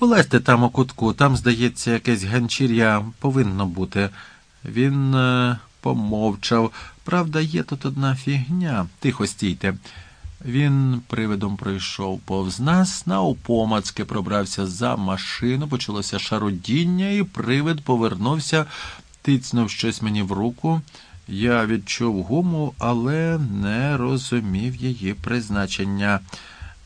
Полезьте там у кутку, там, здається, якесь ганчір'я повинно бути. Він е, помовчав. Правда, є тут одна фігня. Тихо стійте. Він привидом пройшов повз нас, наупомацки пробрався за машину, почалося шарудіння, і привид повернувся, тицнув щось мені в руку. Я відчув гуму, але не розумів її призначення.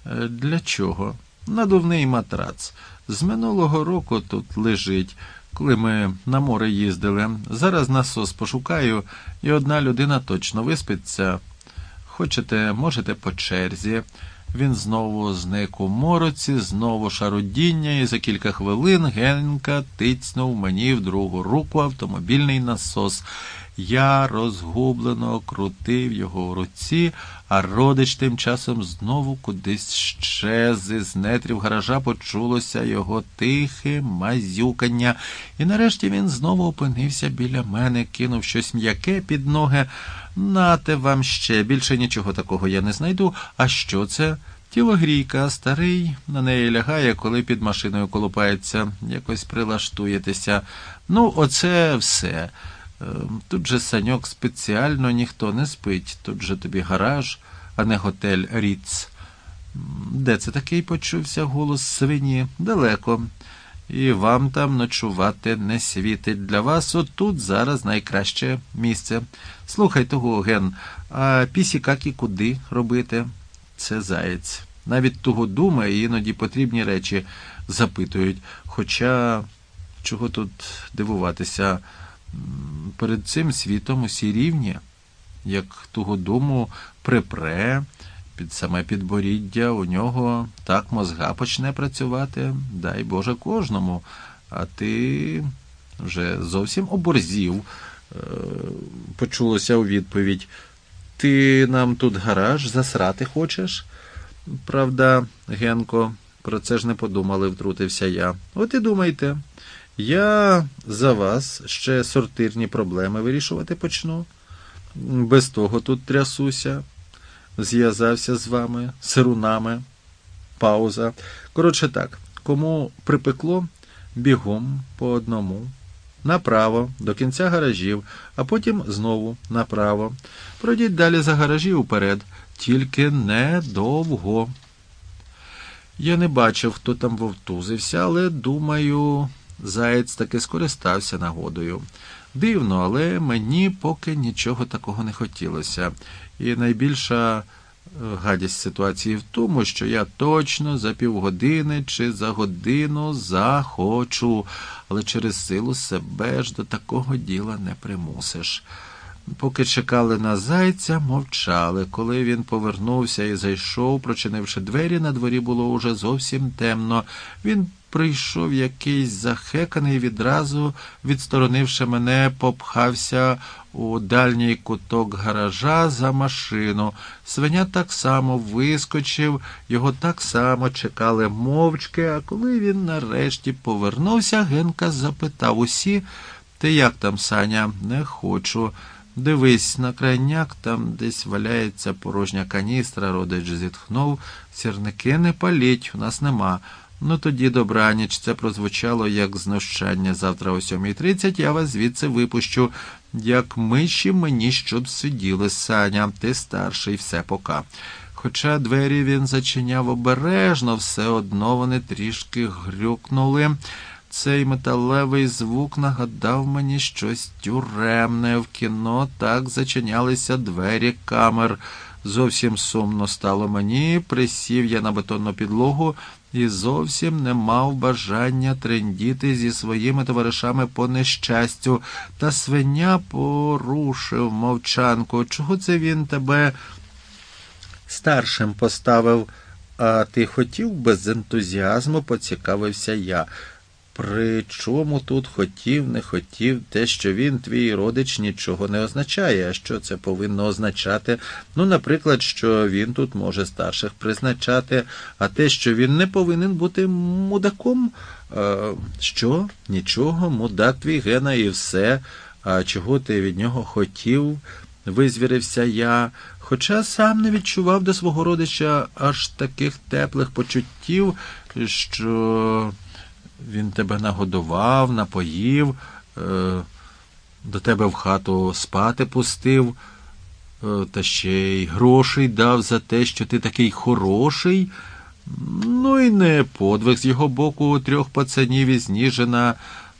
Е, Для чого? Надувний матрац. З минулого року тут лежить, коли ми на море їздили. Зараз насос пошукаю, і одна людина точно виспиться. Хочете, можете по черзі. Він знову зник у мороці, знову шарудіння, і за кілька хвилин Генка тицнув мені в другу руку автомобільний насос. Я розгублено крутив його в руці, а родич тим часом знову кудись щез. Із нетрів гаража почулося його тихе мазюкання, і нарешті він знову опинився біля мене, кинув щось м'яке під ноги. Нате вам ще більше нічого такого я не знайду. А що це? Тілогрійка, старий, на неї лягає, коли під машиною колупається, якось прилаштуєтеся. Ну, оце все. Е, Тут же саньок спеціально ніхто не спить, тут же тобі гараж, а не готель Ріц. Де це такий почувся голос свині? Далеко. І вам там ночувати не світить. Для вас отут зараз найкраще місце. Слухай того, Ген, а пісікаки куди робити? Це заєць. Навіть того думає, іноді потрібні речі запитують. Хоча чого тут дивуватися? Перед цим світом усі рівні, як того дому припре, під саме підборіддя у нього так мозга почне працювати, дай Боже кожному. А ти вже зовсім оборзів, Е, почулося у відповідь. Ти нам тут гараж засрати хочеш? Правда, Генко, про це ж не подумали, втрутився я. От і думайте, я за вас ще сортирні проблеми вирішувати почну. Без того тут трясуся. Зв'язався з вами, сирунами. Пауза. Коротше так, кому припекло, бігом по одному. Направо, до кінця гаражів, а потім знову направо. Пройдіть далі за гаражі уперед, тільки недовго. Я не бачив, хто там вовтузився, але думаю, заєць таки скористався нагодою. Дивно, але мені поки нічого такого не хотілося. І найбільша е, гадість ситуації в тому, що я точно за півгодини чи за годину захочу, але через силу себе ж до такого діла не примусиш. Поки чекали на зайця, мовчали. Коли він повернувся і зайшов, прочинивши двері, на дворі було уже зовсім темно. Він прийшов якийсь захеканий відразу, відсторонивши мене, попхався у дальній куток гаража за машину. Свиня так само вискочив, його так само чекали мовчки, а коли він нарешті повернувся, Генка запитав усі, ти як там, Саня? Не хочу. Дивись, на крайняк там десь валяється порожня каністра, родич зітхнув. Сірники не паліть, у нас нема. Ну тоді добраніч, це прозвучало як знущання. Завтра о 7.30 я вас звідси випущу. Як миші мені щоб сиділи, Саня, ти старший, все пока. Хоча двері він зачиняв обережно, все одно вони трішки грюкнули. Цей металевий звук нагадав мені щось тюремне. В кіно так зачинялися двері камер. Зовсім сумно стало мені, присів я на бетонну підлогу і зовсім не мав бажання трендіти зі своїми товаришами по нещастю. Та свиня порушив мовчанку. Чого це він тебе старшим поставив? А ти хотів без ентузіазму, поцікавився я. При чому тут хотів, не хотів, те, що він, твій родич, нічого не означає. А що це повинно означати? Ну, наприклад, що він тут може старших призначати, а те, що він не повинен бути мудаком. Е, що? Нічого, мудак твій гена і все. А чого ти від нього хотів? Визвірився я, хоча сам не відчував до свого родича аж таких теплих почуттів, що він тебе нагодував, напоїв, е, до тебе в хату спати пустив, е, та ще й грошей дав за те, що ти такий хороший. Ну і не подвиг з його боку трьох пацанів із Ніжина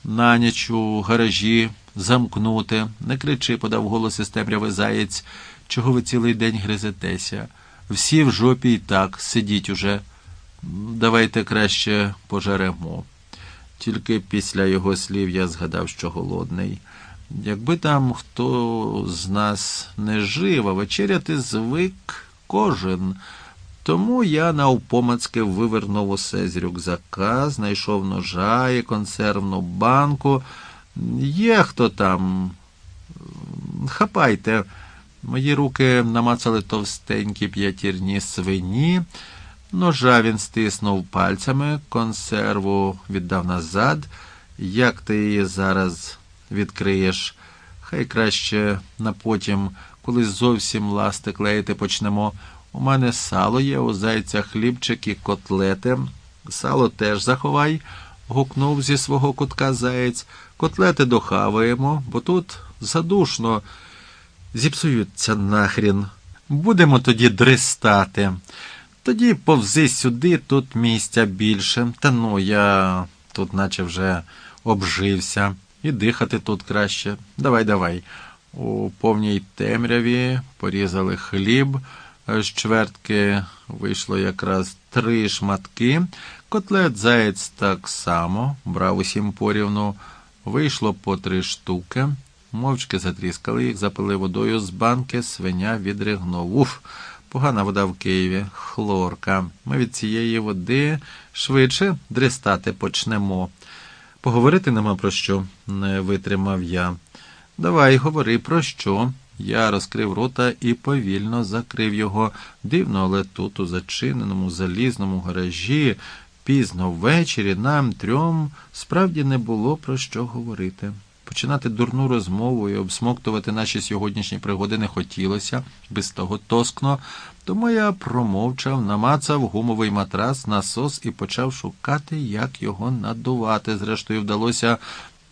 на ніч у гаражі замкнути. Не кричи, подав голос із темряви заєць, чого ви цілий день гризетеся. Всі в жопі й так, сидіть уже. Давайте краще пожаремо. Тільки після його слів я згадав, що голодний. Якби там хто з нас не жив, а вечеряти звик кожен. Тому я навпомацьки вивернув усе з рюкзака, знайшов ножа і консервну банку. Є хто там? Хапайте. Мої руки намацали товстенькі п'ятірні свині. Ножа він стиснув пальцями, консерву віддав назад. Як ти її зараз відкриєш? Хай краще на потім, коли зовсім ласти клеїти почнемо. У мене сало є, у зайця хлібчик і котлети. Сало теж заховай, гукнув зі свого кутка заєць. Котлети дохаваємо, бо тут задушно зіпсуються нахрін. Будемо тоді дристати. Тоді повзи сюди, тут місця більше. Та ну, я тут наче вже обжився, і дихати тут краще. Давай, давай. У повній темряві порізали хліб, з чвертки вийшло якраз три шматки. Котлет заєць так само, брав усім порівну, вийшло по три штуки. Мовчки затріскали їх, запили водою з банки, свиня відригнув. Уф! Погана вода в Києві, хлорка. Ми від цієї води швидше дрестати почнемо. Поговорити нема про що, не витримав я. Давай, говори про що. Я розкрив рота і повільно закрив його. Дивно, але тут, у зачиненому залізному гаражі, пізно ввечері, нам трьом справді не було про що говорити. Починати дурну розмову і обсмоктувати наші сьогоднішні пригоди не хотілося, без того тоскно, тому я промовчав, намацав гумовий матрас, насос і почав шукати, як його надувати. Зрештою, вдалося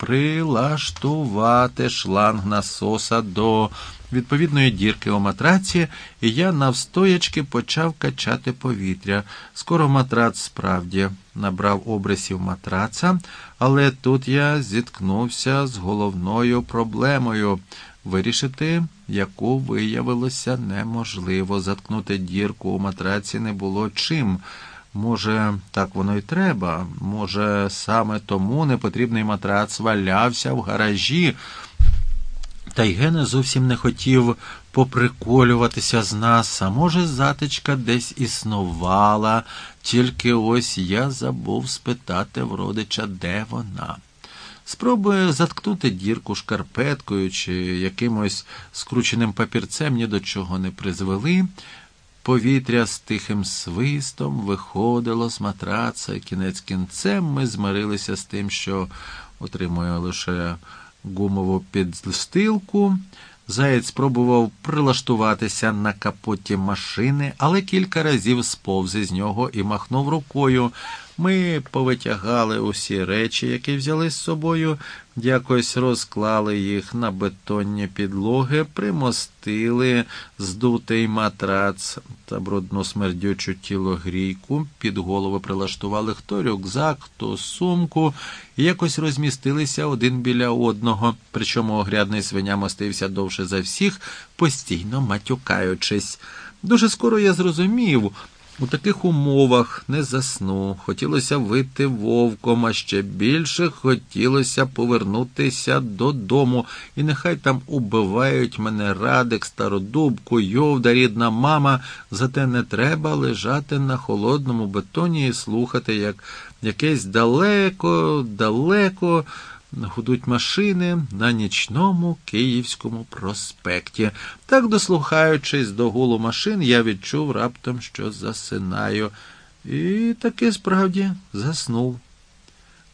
прилаштувати шланг насоса до відповідної дірки у матраці, і я навстоячки почав качати повітря. Скоро матрац справді набрав обрисів матраца, але тут я зіткнувся з головною проблемою. Вирішити, яку виявилося неможливо. Заткнути дірку у матраці не було чим. Може, так воно й треба. Може, саме тому непотрібний матрац валявся в гаражі. Та й Гене зовсім не хотів поприколюватися з нас, а може, затичка десь існувала, тільки ось я забув спитати в родича, де вона. Спробує заткнути дірку шкарпеткою чи якимось скрученим папірцем ні до чого не призвели. Повітря з тихим свистом виходило з матраца, і кінець кінцем ми змирилися з тим, що отримує лише гумову підстилку. Заєць спробував прилаштуватися на капоті машини, але кілька разів сповз із нього і махнув рукою. Ми повитягали усі речі, які взяли з собою, якось розклали їх на бетонні підлоги, примостили здутий матрац та брудну смердючу тілогрійку, під голову прилаштували хто рюкзак, хто сумку, і якось розмістилися один біля одного, причому огрядний свиня мостився довше за всіх, постійно матюкаючись. Дуже скоро я зрозумів. У таких умовах не засну. Хотілося вити вовком, а ще більше хотілося повернутися додому, і нехай там убивають мене радик, стародубку, йовда, рідна мама, зате не треба лежати на холодному бетоні і слухати, як якесь далеко, далеко гудуть машини на нічному Київському проспекті. Так, дослухаючись до гулу машин, я відчув раптом, що засинаю, і таки справді заснув.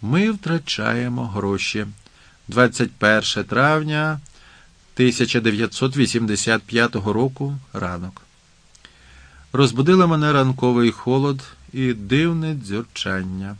Ми втрачаємо гроші. 21 травня 1985 року ранок. Розбудила мене ранковий холод і дивне дзюрчання.